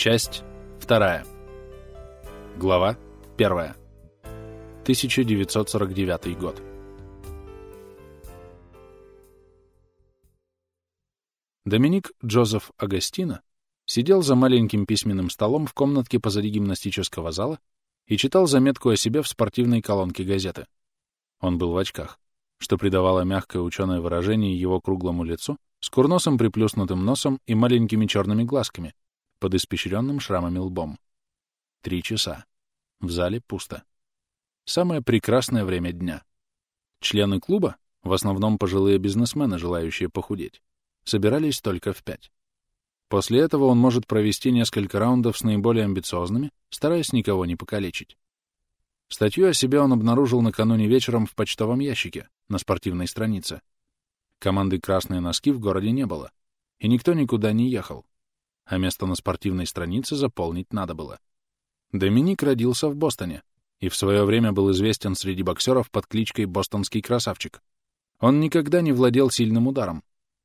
Часть вторая. Глава первая. 1949 год. Доминик Джозеф Агастино сидел за маленьким письменным столом в комнатке позади гимнастического зала и читал заметку о себе в спортивной колонке газеты. Он был в очках, что придавало мягкое ученое выражение его круглому лицу с курносым приплюснутым носом и маленькими черными глазками под испещренным шрамами лбом. Три часа. В зале пусто. Самое прекрасное время дня. Члены клуба, в основном пожилые бизнесмены, желающие похудеть, собирались только в пять. После этого он может провести несколько раундов с наиболее амбициозными, стараясь никого не покалечить. Статью о себе он обнаружил накануне вечером в почтовом ящике на спортивной странице. Команды «Красные носки» в городе не было, и никто никуда не ехал, а место на спортивной странице заполнить надо было. Доминик родился в Бостоне и в свое время был известен среди боксеров под кличкой «Бостонский красавчик». Он никогда не владел сильным ударом,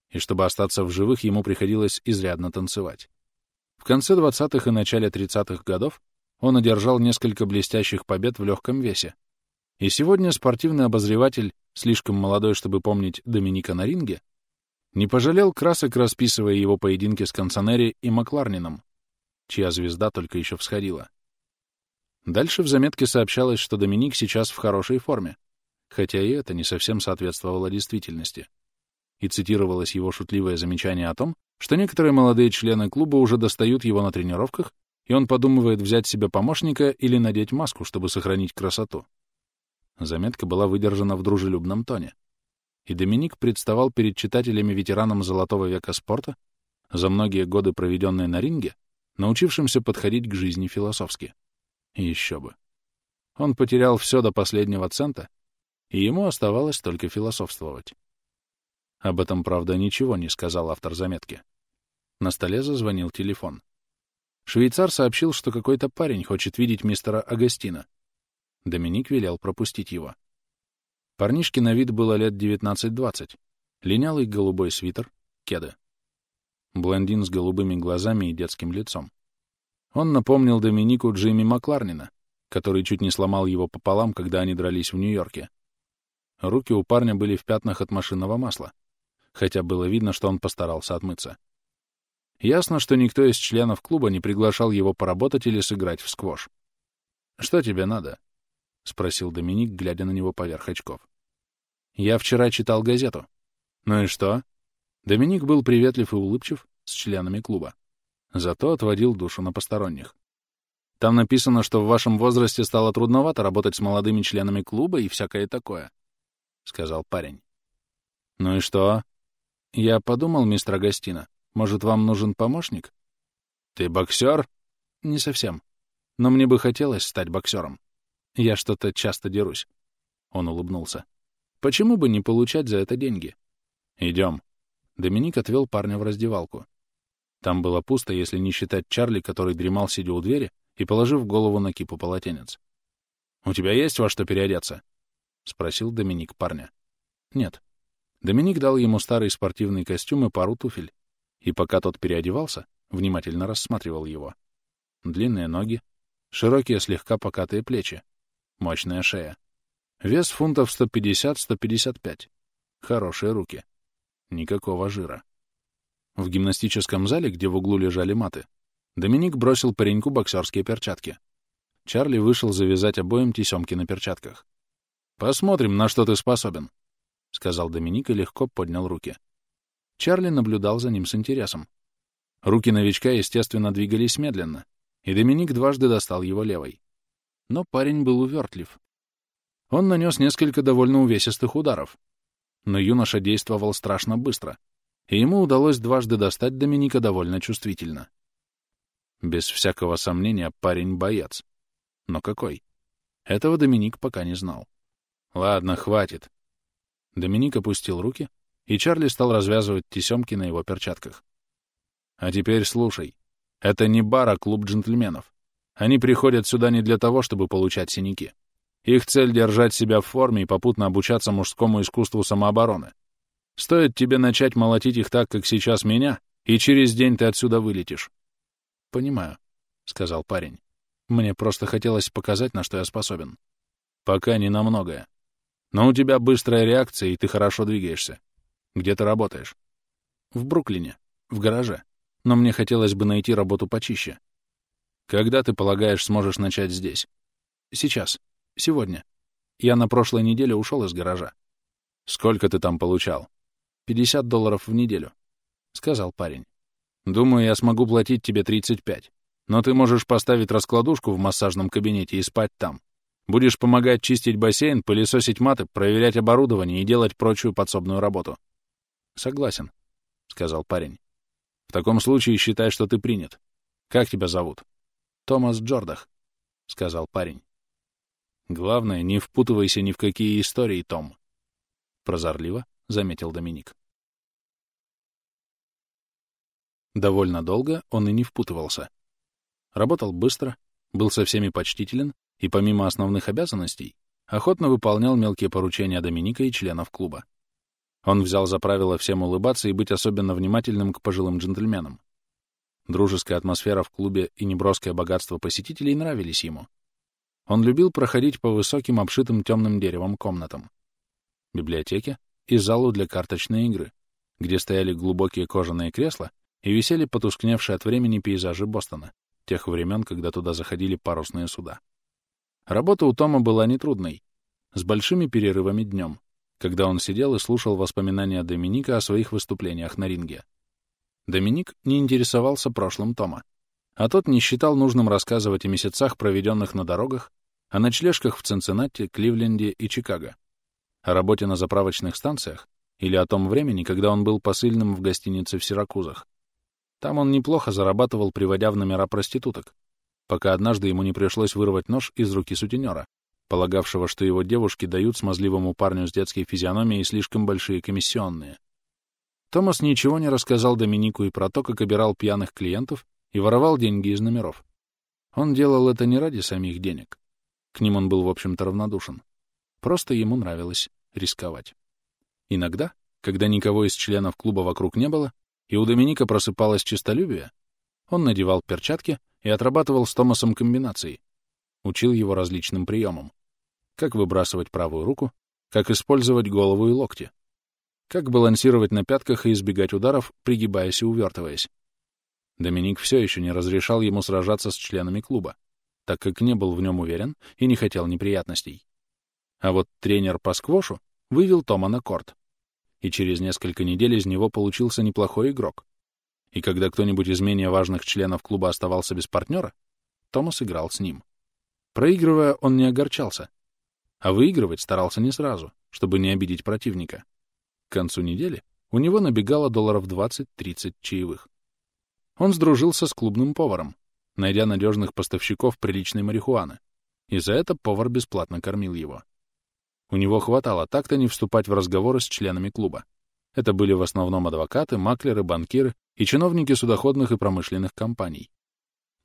и чтобы остаться в живых, ему приходилось изрядно танцевать. В конце 20-х и начале 30-х годов он одержал несколько блестящих побед в легком весе. И сегодня спортивный обозреватель, слишком молодой, чтобы помнить Доминика на ринге, не пожалел красок, расписывая его поединки с Консонери и Макларнином, чья звезда только еще всходила. Дальше в заметке сообщалось, что Доминик сейчас в хорошей форме, хотя и это не совсем соответствовало действительности. И цитировалось его шутливое замечание о том, что некоторые молодые члены клуба уже достают его на тренировках и он подумывает взять себе помощника или надеть маску, чтобы сохранить красоту. Заметка была выдержана в дружелюбном тоне. И Доминик представал перед читателями ветераном золотого века спорта, за многие годы, проведенные на ринге, научившимся подходить к жизни философски. И еще бы. Он потерял все до последнего цента, и ему оставалось только философствовать. Об этом, правда, ничего не сказал автор заметки. На столе зазвонил телефон. Швейцар сообщил, что какой-то парень хочет видеть мистера Агастина. Доминик велел пропустить его. Парнишке на вид было лет 19-20. Линялый голубой свитер, кеды. Блондин с голубыми глазами и детским лицом. Он напомнил Доминику Джимми Макларнина, который чуть не сломал его пополам, когда они дрались в Нью-Йорке. Руки у парня были в пятнах от машинного масла, хотя было видно, что он постарался отмыться. Ясно, что никто из членов клуба не приглашал его поработать или сыграть в сквош. «Что тебе надо?» — спросил Доминик, глядя на него поверх очков. «Я вчера читал газету». «Ну и что?» Доминик был приветлив и улыбчив с членами клуба. Зато отводил душу на посторонних. «Там написано, что в вашем возрасте стало трудновато работать с молодыми членами клуба и всякое такое», — сказал парень. «Ну и что?» «Я подумал, мистер Агастино, может, вам нужен помощник? Ты боксер? Не совсем. Но мне бы хотелось стать боксером. Я что-то часто дерусь. Он улыбнулся. Почему бы не получать за это деньги? Идем. Доминик отвел парня в раздевалку. Там было пусто, если не считать Чарли, который дремал, сидя у двери и положив голову на кипу полотенец. «У тебя есть во что переодеться?» — спросил Доминик парня. «Нет». Доминик дал ему старый спортивный костюм и пару туфель, и пока тот переодевался, внимательно рассматривал его. Длинные ноги, широкие слегка покатые плечи, мощная шея. Вес фунтов 150-155. Хорошие руки. Никакого жира. В гимнастическом зале, где в углу лежали маты, Доминик бросил пареньку боксерские перчатки. Чарли вышел завязать обоим тесемки на перчатках. «Посмотрим, на что ты способен», — сказал Доминик и легко поднял руки. Чарли наблюдал за ним с интересом. Руки новичка, естественно, двигались медленно, и Доминик дважды достал его левой. Но парень был увертлив. Он нанес несколько довольно увесистых ударов. Но юноша действовал страшно быстро, и ему удалось дважды достать Доминика довольно чувствительно. Без всякого сомнения, парень боец. Но какой? Этого Доминик пока не знал. Ладно, хватит. Доминик опустил руки и Чарли стал развязывать тесемки на его перчатках. «А теперь слушай. Это не бар, а клуб джентльменов. Они приходят сюда не для того, чтобы получать синяки. Их цель — держать себя в форме и попутно обучаться мужскому искусству самообороны. Стоит тебе начать молотить их так, как сейчас меня, и через день ты отсюда вылетишь. Понимаю. — сказал парень. «Мне просто хотелось показать, на что я способен». «Пока не на многое. Но у тебя быстрая реакция, и ты хорошо двигаешься. Где ты работаешь?» «В Бруклине. В гараже. Но мне хотелось бы найти работу почище». «Когда, ты полагаешь, сможешь начать здесь?» «Сейчас. Сегодня. Я на прошлой неделе ушел из гаража». «Сколько ты там получал?» «50 долларов в неделю», — сказал парень. «Думаю, я смогу платить тебе 35. Но ты можешь поставить раскладушку в массажном кабинете и спать там. Будешь помогать чистить бассейн, пылесосить маты, проверять оборудование и делать прочую подсобную работу». «Согласен», — сказал парень. «В таком случае считай, что ты принят. Как тебя зовут?» «Томас Джордах», — сказал парень. «Главное, не впутывайся ни в какие истории, Том», — прозорливо заметил Доминик. Довольно долго он и не впутывался. Работал быстро, был со всеми почтителен и, помимо основных обязанностей, охотно выполнял мелкие поручения Доминика и членов клуба. Он взял за правило всем улыбаться и быть особенно внимательным к пожилым джентльменам. Дружеская атмосфера в клубе и неброское богатство посетителей нравились ему. Он любил проходить по высоким, обшитым темным деревом комнатам. Библиотеке и залу для карточной игры, где стояли глубокие кожаные кресла и висели потускневшие от времени пейзажи Бостона, тех времен, когда туда заходили парусные суда. Работа у Тома была нетрудной, с большими перерывами днем, когда он сидел и слушал воспоминания Доминика о своих выступлениях на ринге. Доминик не интересовался прошлым Тома, а тот не считал нужным рассказывать о месяцах, проведенных на дорогах, о ночлежках в Цинциннати, Кливленде и Чикаго, о работе на заправочных станциях или о том времени, когда он был посыльным в гостинице в Сиракузах. Там он неплохо зарабатывал, приводя в номера проституток, пока однажды ему не пришлось вырвать нож из руки сутенера, полагавшего, что его девушки дают смазливому парню с детской физиономией слишком большие комиссионные. Томас ничего не рассказал Доминику и про то, как обирал пьяных клиентов и воровал деньги из номеров. Он делал это не ради самих денег. К ним он был, в общем-то, равнодушен. Просто ему нравилось рисковать. Иногда, когда никого из членов клуба вокруг не было, и у Доминика просыпалось честолюбие, он надевал перчатки и отрабатывал с Томасом комбинации, учил его различным приемам. Как выбрасывать правую руку, как использовать голову и локти, как балансировать на пятках и избегать ударов, пригибаясь и увертываясь. Доминик все еще не разрешал ему сражаться с членами клуба, так как не был в нем уверен и не хотел неприятностей. А вот тренер по сквошу вывел Тома на корт и через несколько недель из него получился неплохой игрок. И когда кто-нибудь из менее важных членов клуба оставался без партнера, Томас играл с ним. Проигрывая, он не огорчался, а выигрывать старался не сразу, чтобы не обидеть противника. К концу недели у него набегало долларов 20-30 чаевых. Он сдружился с клубным поваром, найдя надежных поставщиков приличной марихуаны, и за это повар бесплатно кормил его. У него хватало так-то не вступать в разговоры с членами клуба. Это были в основном адвокаты, маклеры, банкиры и чиновники судоходных и промышленных компаний.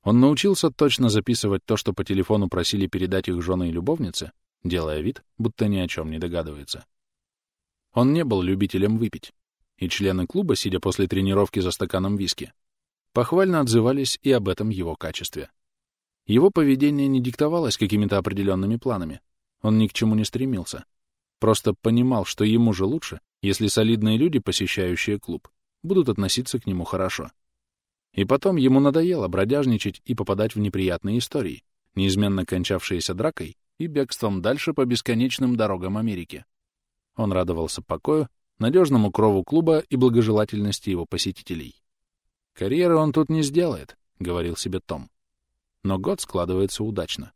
Он научился точно записывать то, что по телефону просили передать их жены и любовницы, делая вид, будто ни о чем не догадывается. Он не был любителем выпить, и члены клуба, сидя после тренировки за стаканом виски, похвально отзывались и об этом его качестве. Его поведение не диктовалось какими-то определенными планами, он ни к чему не стремился. Просто понимал, что ему же лучше, если солидные люди, посещающие клуб, будут относиться к нему хорошо. И потом ему надоело бродяжничать и попадать в неприятные истории, неизменно кончавшиеся дракой и бегством дальше по бесконечным дорогам Америки. Он радовался покою, надежному крову клуба и благожелательности его посетителей. «Карьеры он тут не сделает», — говорил себе Том. Но год складывается удачно.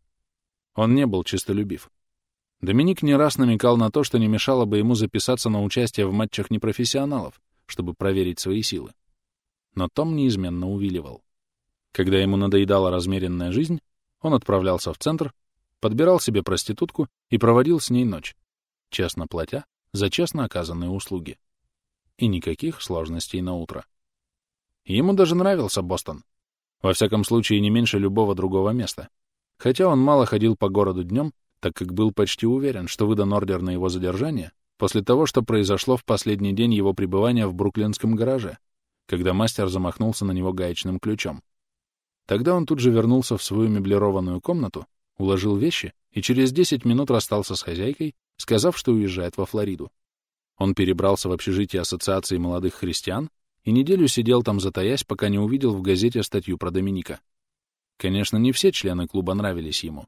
Он не был чистолюбив. Доминик не раз намекал на то, что не мешало бы ему записаться на участие в матчах непрофессионалов, чтобы проверить свои силы. Но Том неизменно увиливал. Когда ему надоедала размеренная жизнь, он отправлялся в центр, подбирал себе проститутку и проводил с ней ночь, честно платя за честно оказанные услуги. И никаких сложностей на утро. Ему даже нравился Бостон. Во всяком случае, не меньше любого другого места. Хотя он мало ходил по городу днем так как был почти уверен, что выдан ордер на его задержание после того, что произошло в последний день его пребывания в бруклинском гараже, когда мастер замахнулся на него гаечным ключом. Тогда он тут же вернулся в свою меблированную комнату, уложил вещи и через 10 минут расстался с хозяйкой, сказав, что уезжает во Флориду. Он перебрался в общежитие Ассоциации молодых христиан и неделю сидел там затаясь, пока не увидел в газете статью про Доминика. Конечно, не все члены клуба нравились ему,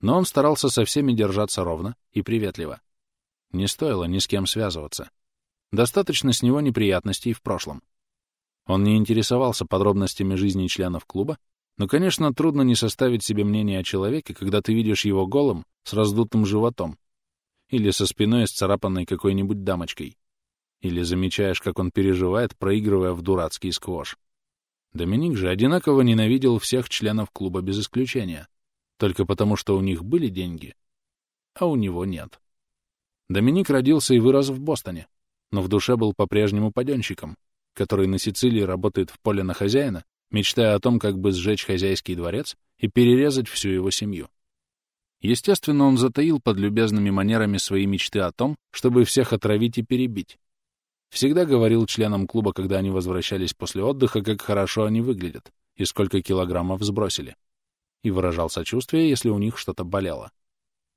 но он старался со всеми держаться ровно и приветливо. Не стоило ни с кем связываться. Достаточно с него неприятностей в прошлом. Он не интересовался подробностями жизни членов клуба, но, конечно, трудно не составить себе мнение о человеке, когда ты видишь его голым, с раздутым животом, или со спиной, исцарапанной какой-нибудь дамочкой, или замечаешь, как он переживает, проигрывая в дурацкий сквош. Доминик же одинаково ненавидел всех членов клуба без исключения, только потому что у них были деньги, а у него нет. Доминик родился и вырос в Бостоне, но в душе был по-прежнему паденщиком, который на Сицилии работает в поле на хозяина, мечтая о том, как бы сжечь хозяйский дворец и перерезать всю его семью. Естественно, он затаил под любезными манерами свои мечты о том, чтобы всех отравить и перебить, Всегда говорил членам клуба, когда они возвращались после отдыха, как хорошо они выглядят и сколько килограммов сбросили. И выражал сочувствие, если у них что-то болело.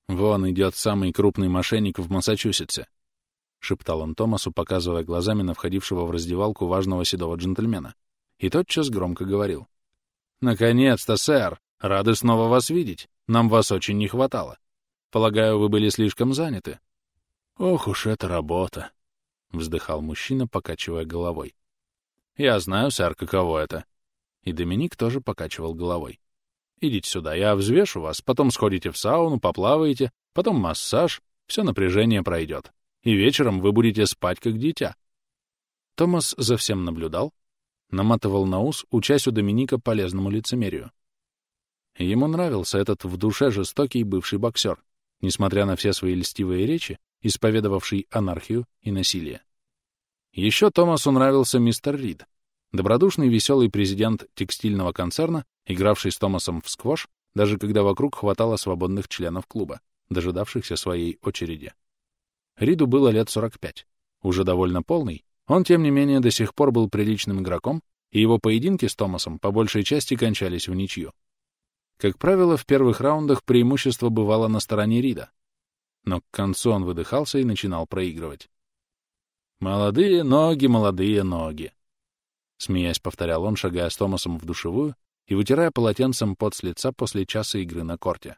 «Вон идет самый крупный мошенник в Массачусетсе», — шептал он Томасу, показывая глазами на входившего в раздевалку важного седого джентльмена. И тотчас громко говорил. «Наконец-то, сэр! Рады снова вас видеть. Нам вас очень не хватало. Полагаю, вы были слишком заняты». «Ох уж эта работа!» — вздыхал мужчина, покачивая головой. «Я знаю, сэр, каково это». И Доминик тоже покачивал головой. «Идите сюда, я взвешу вас, потом сходите в сауну, поплаваете, потом массаж, все напряжение пройдет. И вечером вы будете спать, как дитя». Томас за всем наблюдал, наматывал на ус, учась у Доминика полезному лицемерию. Ему нравился этот в душе жестокий бывший боксер, несмотря на все свои льстивые речи, исповедовавший анархию и насилие. Еще Томасу нравился мистер Рид, добродушный веселый президент текстильного концерна, игравший с Томасом в сквош, даже когда вокруг хватало свободных членов клуба, дожидавшихся своей очереди. Риду было лет 45. Уже довольно полный, он, тем не менее, до сих пор был приличным игроком, и его поединки с Томасом по большей части кончались в ничью. Как правило, в первых раундах преимущество бывало на стороне Рида, но к концу он выдыхался и начинал проигрывать. «Молодые ноги, молодые ноги!» Смеясь, повторял он, шагая с Томасом в душевую и вытирая полотенцем пот с лица после часа игры на корте.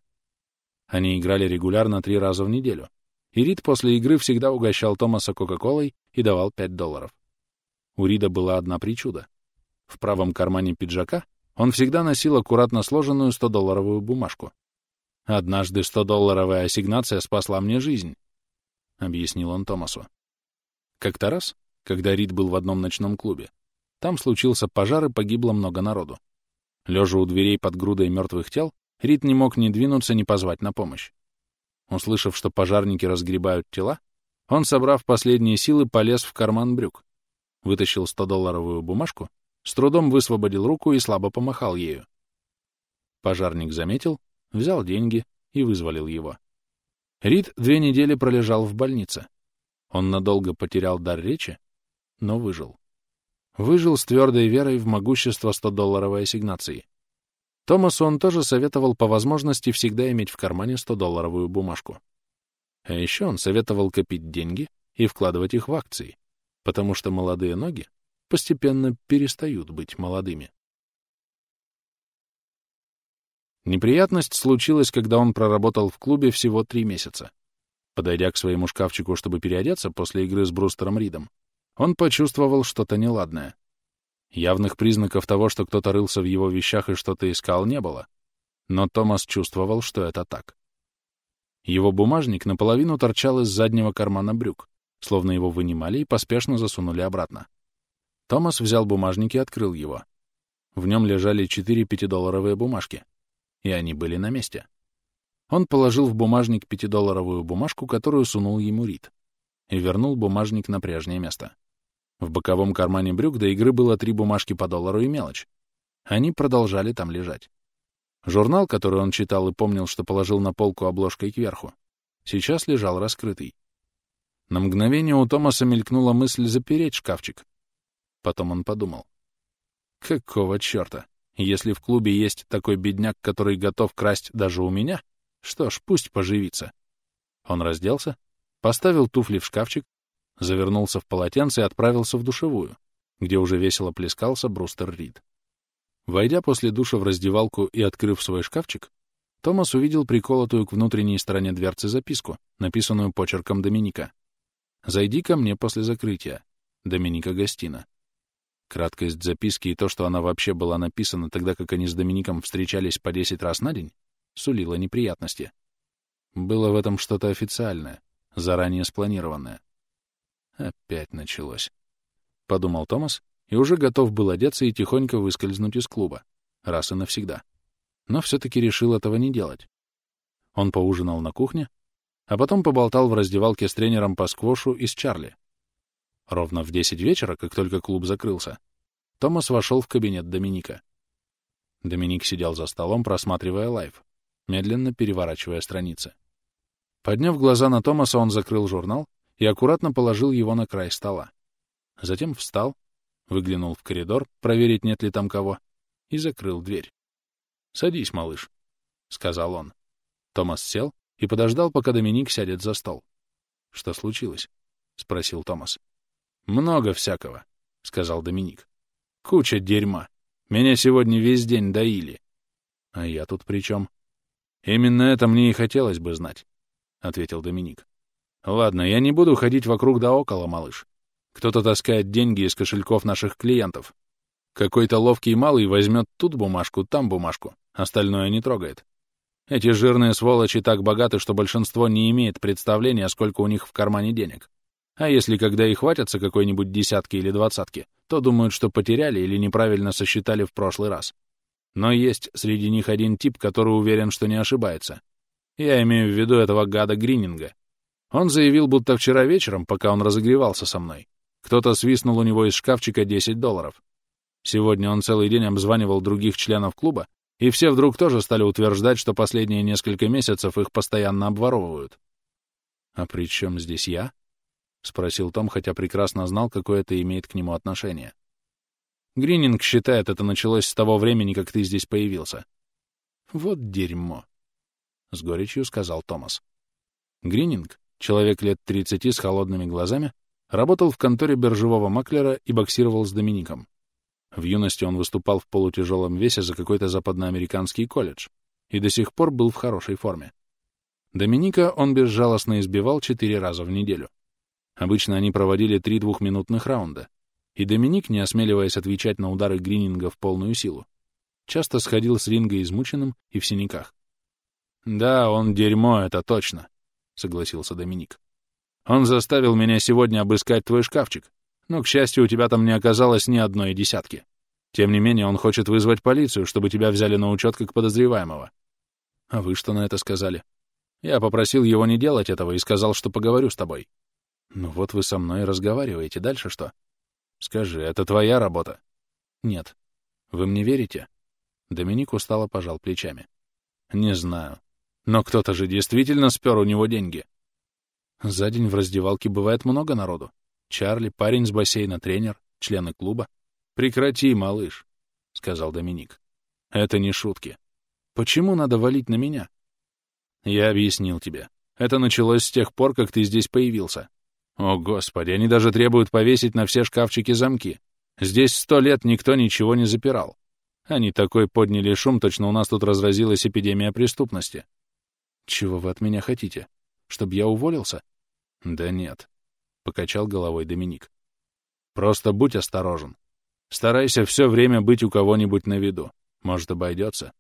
Они играли регулярно три раза в неделю, и Рид после игры всегда угощал Томаса Кока-Колой и давал пять долларов. У Рида была одна причуда. В правом кармане пиджака он всегда носил аккуратно сложенную 100-долларовую бумажку. Однажды 100-долларовая ассигнация спасла мне жизнь, — объяснил он Томасу. Как-то раз, когда Рид был в одном ночном клубе, там случился пожар и погибло много народу. Лежа у дверей под грудой мертвых тел, Рид не мог ни двинуться, ни позвать на помощь. Услышав, что пожарники разгребают тела, он, собрав последние силы, полез в карман брюк, вытащил 100-долларовую бумажку, с трудом высвободил руку и слабо помахал ею. Пожарник заметил взял деньги и вызволил его. Рид две недели пролежал в больнице. Он надолго потерял дар речи, но выжил. Выжил с твердой верой в могущество 100-долларовой ассигнации. Томасу он тоже советовал по возможности всегда иметь в кармане 100-долларовую бумажку. А еще он советовал копить деньги и вкладывать их в акции, потому что молодые ноги постепенно перестают быть молодыми. Неприятность случилась, когда он проработал в клубе всего три месяца. Подойдя к своему шкафчику, чтобы переодеться после игры с Брустером Ридом, он почувствовал что-то неладное. Явных признаков того, что кто-то рылся в его вещах и что-то искал, не было. Но Томас чувствовал, что это так. Его бумажник наполовину торчал из заднего кармана брюк, словно его вынимали и поспешно засунули обратно. Томас взял бумажник и открыл его. В нем лежали четыре пятидолларовые бумажки и они были на месте. Он положил в бумажник пятидолларовую бумажку, которую сунул ему Рид, и вернул бумажник на прежнее место. В боковом кармане брюк до игры было три бумажки по доллару и мелочь. Они продолжали там лежать. Журнал, который он читал и помнил, что положил на полку обложкой кверху, сейчас лежал раскрытый. На мгновение у Томаса мелькнула мысль запереть шкафчик. Потом он подумал. Какого черта? Если в клубе есть такой бедняк, который готов красть даже у меня, что ж, пусть поживится. Он разделся, поставил туфли в шкафчик, завернулся в полотенце и отправился в душевую, где уже весело плескался Брустер Рид. Войдя после душа в раздевалку и открыв свой шкафчик, Томас увидел приколотую к внутренней стороне дверцы записку, написанную почерком Доминика. «Зайди ко мне после закрытия. Доминика Гостина». Краткость записки и то, что она вообще была написана, тогда как они с Домиником встречались по десять раз на день, сулило неприятности. Было в этом что-то официальное, заранее спланированное. Опять началось. Подумал Томас и уже готов был одеться и тихонько выскользнуть из клуба, раз и навсегда но все-таки решил этого не делать. Он поужинал на кухне, а потом поболтал в раздевалке с тренером по сквошу и с Чарли. Ровно в десять вечера, как только клуб закрылся, Томас вошел в кабинет Доминика. Доминик сидел за столом, просматривая Life, медленно переворачивая страницы. Подняв глаза на Томаса, он закрыл журнал и аккуратно положил его на край стола. Затем встал, выглянул в коридор, проверить, нет ли там кого, и закрыл дверь. «Садись, малыш», — сказал он. Томас сел и подождал, пока Доминик сядет за стол. «Что случилось?» — спросил Томас. «Много всякого», — сказал Доминик. «Куча дерьма. Меня сегодня весь день доили». «А я тут при чем?» «Именно это мне и хотелось бы знать», — ответил Доминик. «Ладно, я не буду ходить вокруг да около, малыш. Кто-то таскает деньги из кошельков наших клиентов. Какой-то ловкий малый возьмет тут бумажку, там бумажку, остальное не трогает. Эти жирные сволочи так богаты, что большинство не имеет представления, сколько у них в кармане денег. А если когда их хватятся какой-нибудь десятки или двадцатки, то думают, что потеряли или неправильно сосчитали в прошлый раз. Но есть среди них один тип, который уверен, что не ошибается. Я имею в виду этого гада Грининга. Он заявил, будто вчера вечером, пока он разогревался со мной, кто-то свистнул у него из шкафчика 10 долларов. Сегодня он целый день обзванивал других членов клуба, и все вдруг тоже стали утверждать, что последние несколько месяцев их постоянно обворовывают. «А при чем здесь я?» — спросил Том, хотя прекрасно знал, какое это имеет к нему отношение. «Грининг считает, это началось с того времени, как ты здесь появился». «Вот дерьмо», — с горечью сказал Томас. Грининг, человек лет 30 с холодными глазами, работал в конторе биржевого маклера и боксировал с Домиником. В юности он выступал в полутяжелом весе за какой-то западноамериканский колледж и до сих пор был в хорошей форме. Доминика он безжалостно избивал четыре раза в неделю. Обычно они проводили три двухминутных раунда, и Доминик, не осмеливаясь отвечать на удары Грининга в полную силу, часто сходил с ринга измученным и в синяках. «Да, он дерьмо, это точно», — согласился Доминик. «Он заставил меня сегодня обыскать твой шкафчик, но, к счастью, у тебя там не оказалось ни одной десятки. Тем не менее, он хочет вызвать полицию, чтобы тебя взяли на учет как подозреваемого. А вы что на это сказали? Я попросил его не делать этого и сказал, что поговорю с тобой. Ну вот вы со мной разговариваете, дальше что? Скажи, это твоя работа? Нет. Вы мне верите? Доминик устало пожал плечами. Не знаю. Но кто-то же действительно спер у него деньги. За день в раздевалке бывает много народу. Чарли, парень с бассейна, тренер, члены клуба. «Прекрати, малыш», — сказал Доминик. «Это не шутки. Почему надо валить на меня?» «Я объяснил тебе. Это началось с тех пор, как ты здесь появился. О, Господи, они даже требуют повесить на все шкафчики замки. Здесь сто лет никто ничего не запирал. Они такой подняли шум, точно у нас тут разразилась эпидемия преступности. Чего вы от меня хотите? Чтобы я уволился? Да нет. — покачал головой Доминик. «Просто будь осторожен. Старайся все время быть у кого-нибудь на виду. Может, обойдется.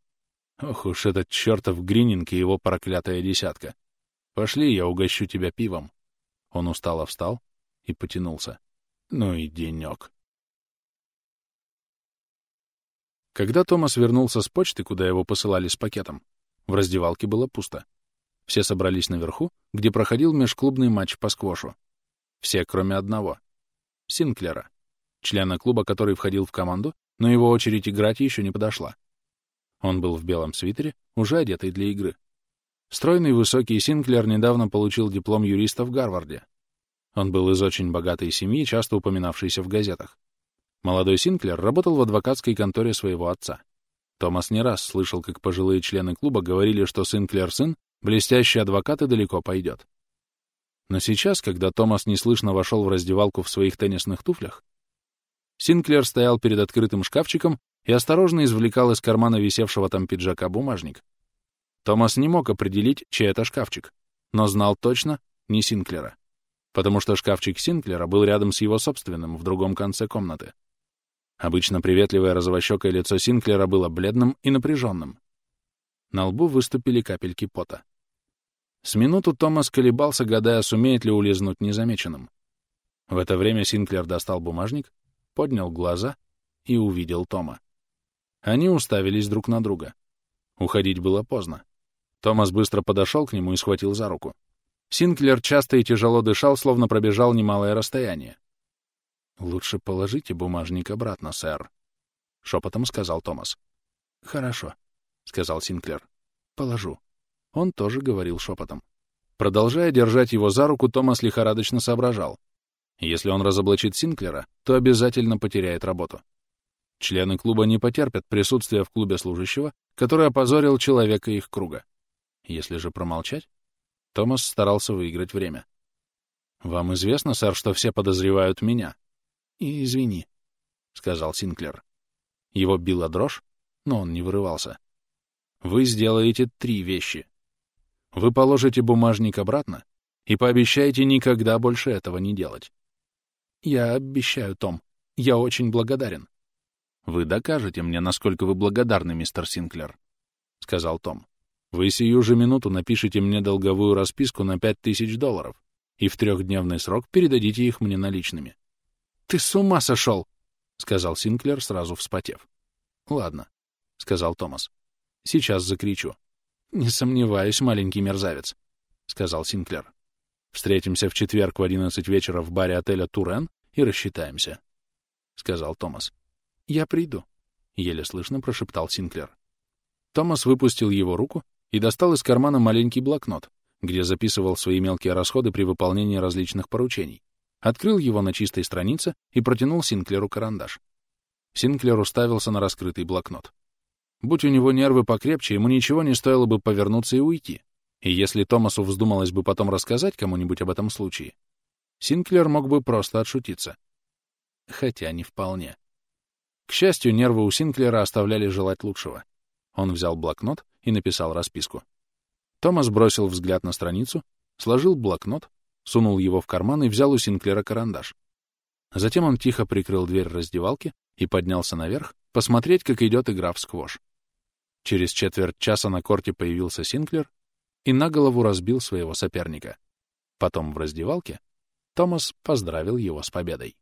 Ох уж этот чертов Грининг и его проклятая десятка. Пошли, я угощу тебя пивом». Он устало встал и потянулся. Ну и денек. Когда Томас вернулся с почты, куда его посылали с пакетом, в раздевалке было пусто. Все собрались наверху, где проходил межклубный матч по сквошу. Все, кроме одного. Синклера, члена клуба, который входил в команду, но его очередь играть еще не подошла. Он был в белом свитере, уже одетый для игры. Стройный высокий Синклер недавно получил диплом юриста в Гарварде. Он был из очень богатой семьи, часто упоминавшейся в газетах. Молодой Синклер работал в адвокатской конторе своего отца. Томас не раз слышал, как пожилые члены клуба говорили, что Синклер сын, блестящий адвокат и далеко пойдет. Но сейчас, когда Томас неслышно вошел в раздевалку в своих теннисных туфлях, Синклер стоял перед открытым шкафчиком и осторожно извлекал из кармана висевшего там пиджака бумажник. Томас не мог определить, чей это шкафчик, но знал точно не Синклера, потому что шкафчик Синклера был рядом с его собственным в другом конце комнаты. Обычно приветливое розовощекое лицо Синклера было бледным и напряженным. На лбу выступили капельки пота. С минуту Томас колебался, гадая, сумеет ли улизнуть незамеченным. В это время Синклер достал бумажник, поднял глаза и увидел Тома. Они уставились друг на друга. Уходить было поздно. Томас быстро подошел к нему и схватил за руку. Синклер часто и тяжело дышал, словно пробежал немалое расстояние. «Лучше положите бумажник обратно, сэр», — шепотом сказал Томас. «Хорошо», — сказал Синклер. «Положу». Он тоже говорил шепотом. Продолжая держать его за руку, Томас лихорадочно соображал. Если он разоблачит Синклера, то обязательно потеряет работу. Члены клуба не потерпят присутствия в клубе служащего, который опозорил человека их круга. Если же промолчать, Томас старался выиграть время. «Вам известно, сэр, что все подозревают меня?» И «Извини», — сказал Синклер. Его била дрожь, но он не вырывался. «Вы сделаете три вещи. Вы положите бумажник обратно и пообещаете никогда больше этого не делать. Я обещаю, Том. Я очень благодарен. Вы докажете мне, насколько вы благодарны, мистер Синклер, — сказал Том. Вы сию же минуту напишите мне долговую расписку на пять тысяч долларов и в трехдневный срок передадите их мне наличными. — Ты с ума сошел! — сказал Синклер, сразу вспотев. — Ладно, — сказал Томас. — Сейчас закричу. — Не сомневаюсь, маленький мерзавец, — сказал Синклер. — Встретимся в четверг в одиннадцать вечера в баре отеля «Турен» и рассчитаемся, — сказал Томас. — Я приду, — еле слышно прошептал Синклер. Томас выпустил его руку и достал из кармана маленький блокнот, где записывал свои мелкие расходы при выполнении различных поручений. Открыл его на чистой странице и протянул Синклеру карандаш. Синклер уставился на раскрытый блокнот. Будь у него нервы покрепче, ему ничего не стоило бы повернуться и уйти. И если Томасу вздумалось бы потом рассказать кому-нибудь об этом случае, Синклер мог бы просто отшутиться. Хотя не вполне. К счастью, нервы у Синклера оставляли желать лучшего. Он взял блокнот и написал расписку. Томас бросил взгляд на страницу, сложил блокнот, сунул его в карман и взял у Синклера карандаш. Затем он тихо прикрыл дверь раздевалки и поднялся наверх посмотреть, как идет игра в сквош. Через четверть часа на корте появился Синклер и на голову разбил своего соперника. Потом в раздевалке Томас поздравил его с победой.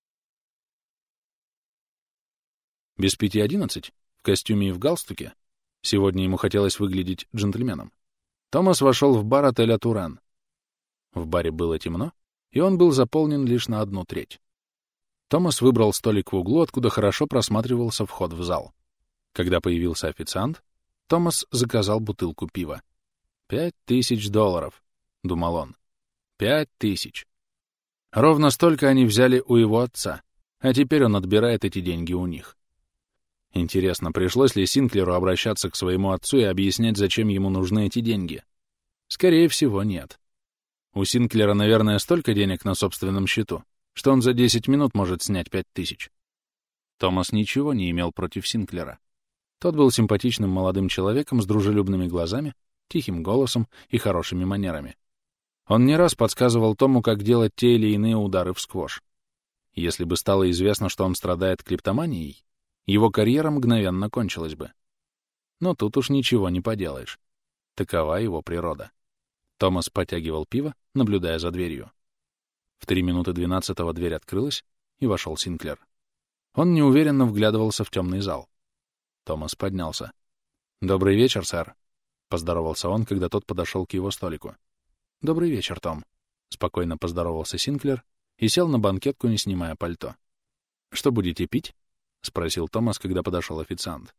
Без пяти одиннадцать, в костюме и в галстуке, Сегодня ему хотелось выглядеть джентльменом. Томас вошел в бар отеля «Туран». В баре было темно, и он был заполнен лишь на одну треть. Томас выбрал столик в углу, откуда хорошо просматривался вход в зал. Когда появился официант, Томас заказал бутылку пива. «Пять тысяч долларов», — думал он. «Пять тысяч». Ровно столько они взяли у его отца, а теперь он отбирает эти деньги у них. Интересно, пришлось ли Синклеру обращаться к своему отцу и объяснять, зачем ему нужны эти деньги? Скорее всего, нет. У Синклера, наверное, столько денег на собственном счету, что он за 10 минут может снять 5 тысяч. Томас ничего не имел против Синклера. Тот был симпатичным молодым человеком с дружелюбными глазами, тихим голосом и хорошими манерами. Он не раз подсказывал Тому, как делать те или иные удары в сквош. Если бы стало известно, что он страдает клептоманией, его карьера мгновенно кончилась бы. Но тут уж ничего не поделаешь. Такова его природа. Томас потягивал пиво, наблюдая за дверью. В три минуты двенадцатого дверь открылась, и вошел Синклер. Он неуверенно вглядывался в темный зал. Томас поднялся. «Добрый вечер, сэр», — поздоровался он, когда тот подошел к его столику. «Добрый вечер, Том», — спокойно поздоровался Синклер и сел на банкетку, не снимая пальто. «Что будете пить?» — спросил Томас, когда подошел официант.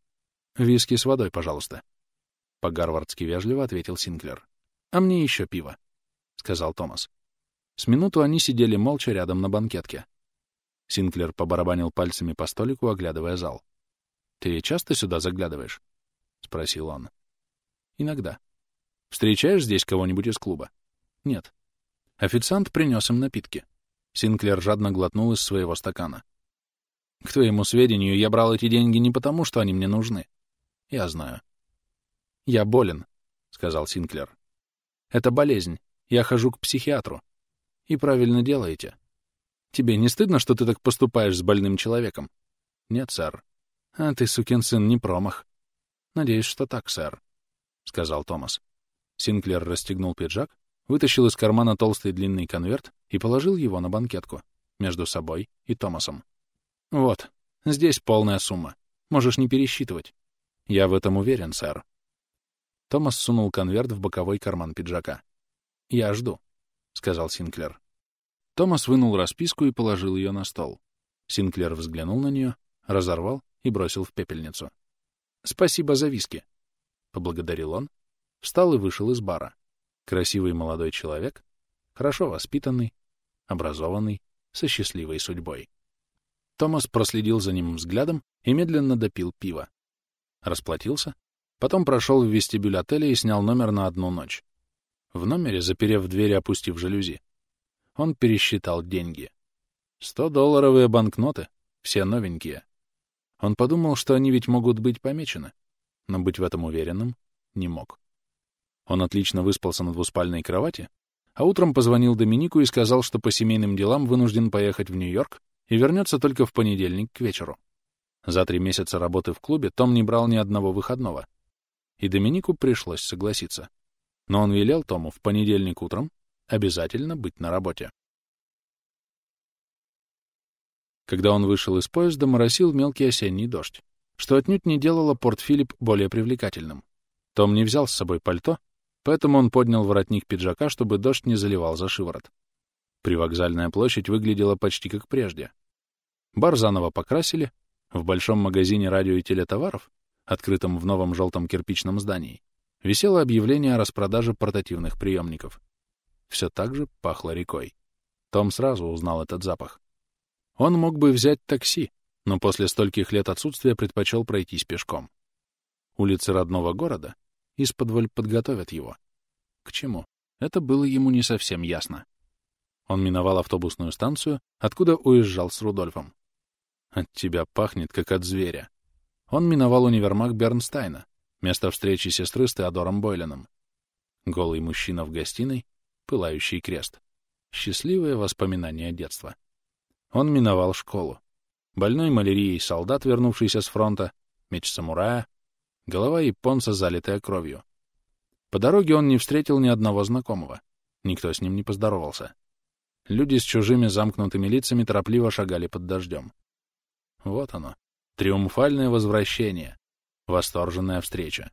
«Виски с водой, пожалуйста». По-гарвардски вежливо ответил Синклер. «А мне еще пиво», — сказал Томас. С минуту они сидели молча рядом на банкетке. Синклер побарабанил пальцами по столику, оглядывая зал. «Ты часто сюда заглядываешь?» спросил он. Иногда. Встречаешь здесь кого-нибудь из клуба? Нет. Официант принес им напитки. Синклер жадно глотнул из своего стакана. К твоему сведению, я брал эти деньги не потому, что они мне нужны. Я знаю. Я болен, — сказал Синклер. Это болезнь. Я хожу к психиатру. И правильно делаете. Тебе не стыдно, что ты так поступаешь с больным человеком? Нет, сэр. А ты, сукин сын, не промах. Надеюсь, что так, сэр, — сказал Томас. Синклер расстегнул пиджак, вытащил из кармана толстый длинный конверт и положил его на банкетку между собой и Томасом. Вот, здесь полная сумма. Можешь не пересчитывать. Я в этом уверен, сэр. Томас сунул конверт в боковой карман пиджака. «Я жду», — сказал Синклер. Томас вынул расписку и положил ее на стол. Синклер взглянул на нее, разорвал и бросил в пепельницу. «Спасибо за виски», — поблагодарил он, встал и вышел из бара. Красивый молодой человек, хорошо воспитанный, образованный, со счастливой судьбой. Томас проследил за ним взглядом и медленно допил пиво. Расплатился, потом прошел в вестибюль отеля и снял номер на одну ночь. В номере, заперев дверь и опустив жалюзи, он пересчитал деньги. Сто долларовые банкноты, все новенькие. Он подумал, что они ведь могут быть помечены, но быть в этом уверенным не мог. Он отлично выспался на двуспальной кровати, а утром позвонил Доминику и сказал, что по семейным делам вынужден поехать в Нью-Йорк и вернется только в понедельник к вечеру. За три месяца работы в клубе Том не брал ни одного выходного, и Доминику пришлось согласиться. Но он велел Тому в понедельник утром обязательно быть на работе. Когда он вышел из поезда, моросил мелкий осенний дождь, что отнюдь не делало Порт Филипп более привлекательным. Том не взял с собой пальто, поэтому он поднял воротник пиджака, чтобы дождь не заливал за шиворот. Привокзальная площадь выглядела почти как прежде. Бар заново покрасили, в большом магазине радио и телетоваров, открытом в новом желтом кирпичном здании, висело объявление о распродаже портативных приемников. Все так же пахло рекой. Том сразу узнал этот запах. Он мог бы взять такси, но после стольких лет отсутствия предпочел пройтись пешком. Улицы родного города исподволь подготовят его. К чему? Это было ему не совсем ясно. Он миновал автобусную станцию, откуда уезжал с Рудольфом. От тебя пахнет, как от зверя. Он миновал универмаг Бернстайна, место встречи сестры с Теодором Бойленом. Голый мужчина в гостиной, пылающий крест. Счастливые воспоминания детства. Он миновал школу. Больной малярией солдат, вернувшийся с фронта, меч самурая, голова японца, залитая кровью. По дороге он не встретил ни одного знакомого. Никто с ним не поздоровался. Люди с чужими замкнутыми лицами торопливо шагали под дождем. Вот оно, триумфальное возвращение, восторженная встреча.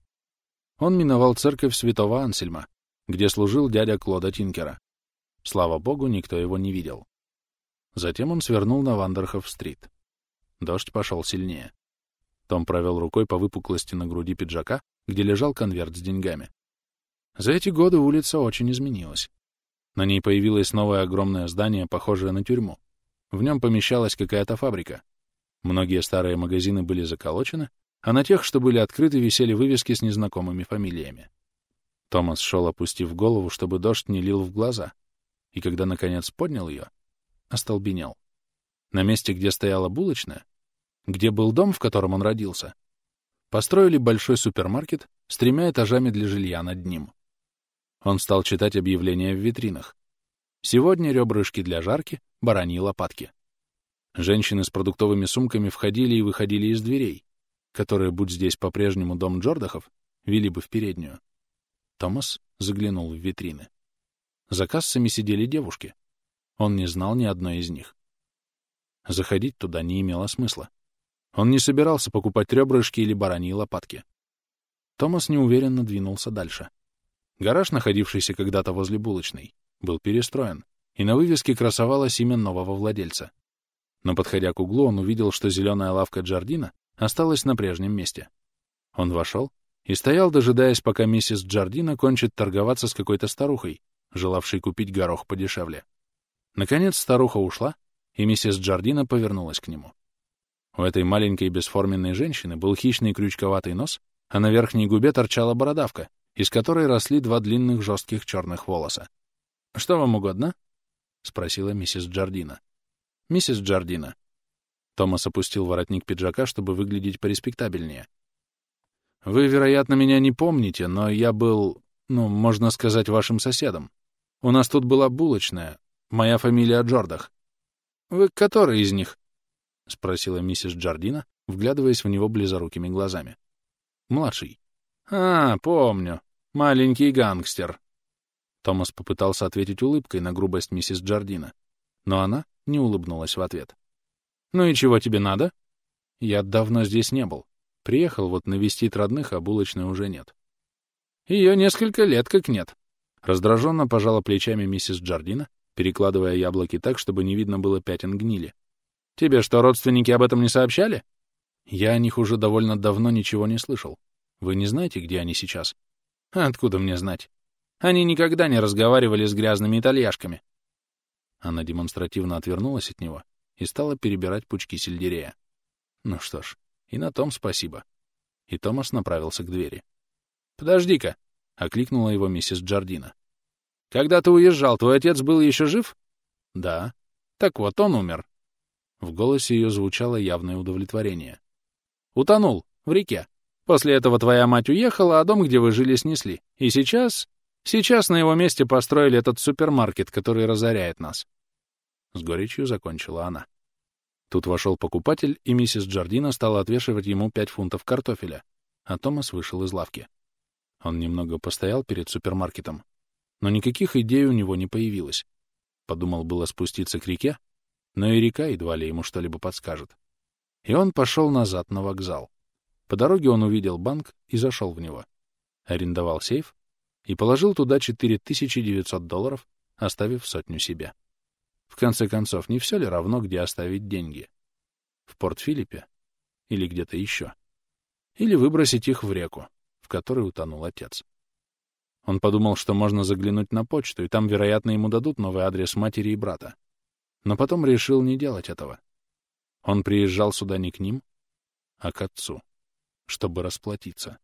Он миновал церковь святого Ансельма, где служил дядя Клода Тинкера. Слава богу, никто его не видел. Затем он свернул на Вандерхоф-стрит. Дождь пошел сильнее. Том провел рукой по выпуклости на груди пиджака, где лежал конверт с деньгами. За эти годы улица очень изменилась. На ней появилось новое огромное здание, похожее на тюрьму. В нем помещалась какая-то фабрика. Многие старые магазины были заколочены, а на тех, что были открыты, висели вывески с незнакомыми фамилиями. Томас шел, опустив голову, чтобы дождь не лил в глаза, и когда, наконец, поднял ее, остолбенел. На месте, где стояла булочная, где был дом, в котором он родился, построили большой супермаркет с тремя этажами для жилья над ним. Он стал читать объявления в витринах. Сегодня ребрышки для жарки, бараньи лопатки. Женщины с продуктовыми сумками входили и выходили из дверей, которые, будь здесь по-прежнему дом Джордахов, вели бы в переднюю. Томас заглянул в витрины. За кассами сидели девушки. Он не знал ни одной из них. Заходить туда не имело смысла. Он не собирался покупать ребрышки или бараньи лопатки. Томас неуверенно двинулся дальше. Гараж, находившийся когда-то возле булочной, был перестроен, и на вывеске красовалось имя нового владельца. Но, подходя к углу, он увидел, что зеленая лавка Джардина осталась на прежнем месте. Он вошел и стоял, дожидаясь, пока миссис Джардина кончит торговаться с какой-то старухой, желавшей купить горох подешевле. Наконец старуха ушла, и миссис Джардина повернулась к нему. У этой маленькой бесформенной женщины был хищный крючковатый нос а на верхней губе торчала бородавка, из которой росли два длинных жестких черных волоса. «Что вам угодно?» — спросила миссис Джардина. «Миссис Джардина». Томас опустил воротник пиджака, чтобы выглядеть пореспектабельнее. «Вы, вероятно, меня не помните, но я был, ну, можно сказать, вашим соседом. У нас тут была булочная. Моя фамилия Джордах. Вы который из них?» — спросила миссис Джардина, вглядываясь в него близорукими глазами. «Младший». «А, помню. Маленький гангстер». Томас попытался ответить улыбкой на грубость миссис Джардина, но она не улыбнулась в ответ. «Ну и чего тебе надо?» «Я давно здесь не был. Приехал вот навестить родных, а булочной уже нет». «Ее несколько лет как нет». Раздраженно пожала плечами миссис Джардина, перекладывая яблоки так, чтобы не видно было пятен гнили. «Тебе что, родственники об этом не сообщали?» «Я о них уже довольно давно ничего не слышал. Вы не знаете, где они сейчас?» «Откуда мне знать? Они никогда не разговаривали с грязными итальяшками». Она демонстративно отвернулась от него и стала перебирать пучки сельдерея. Ну что ж, и на том спасибо. И Томас направился к двери. «Подожди-ка!» — окликнула его миссис Джардина. «Когда ты уезжал, твой отец был еще жив?» «Да». «Так вот, он умер». В голосе ее звучало явное удовлетворение. «Утонул. В реке. После этого твоя мать уехала, а дом, где вы жили, снесли. И сейчас... Сейчас на его месте построили этот супермаркет, который разоряет нас. С горечью закончила она. Тут вошел покупатель, и миссис Джардина стала отвешивать ему пять фунтов картофеля, а Томас вышел из лавки. Он немного постоял перед супермаркетом, но никаких идей у него не появилось. Подумал было спуститься к реке, но и река едва ли ему что-либо подскажет. И он пошел назад на вокзал. По дороге он увидел банк и зашел в него. Арендовал сейф и положил туда 4900 долларов, оставив сотню себе. В конце концов, не все ли равно, где оставить деньги? В Порт-Филиппе? Или где-то еще? Или выбросить их в реку, в которой утонул отец? Он подумал, что можно заглянуть на почту, и там, вероятно, ему дадут новый адрес матери и брата. Но потом решил не делать этого. Он приезжал сюда не к ним, а к отцу, чтобы расплатиться.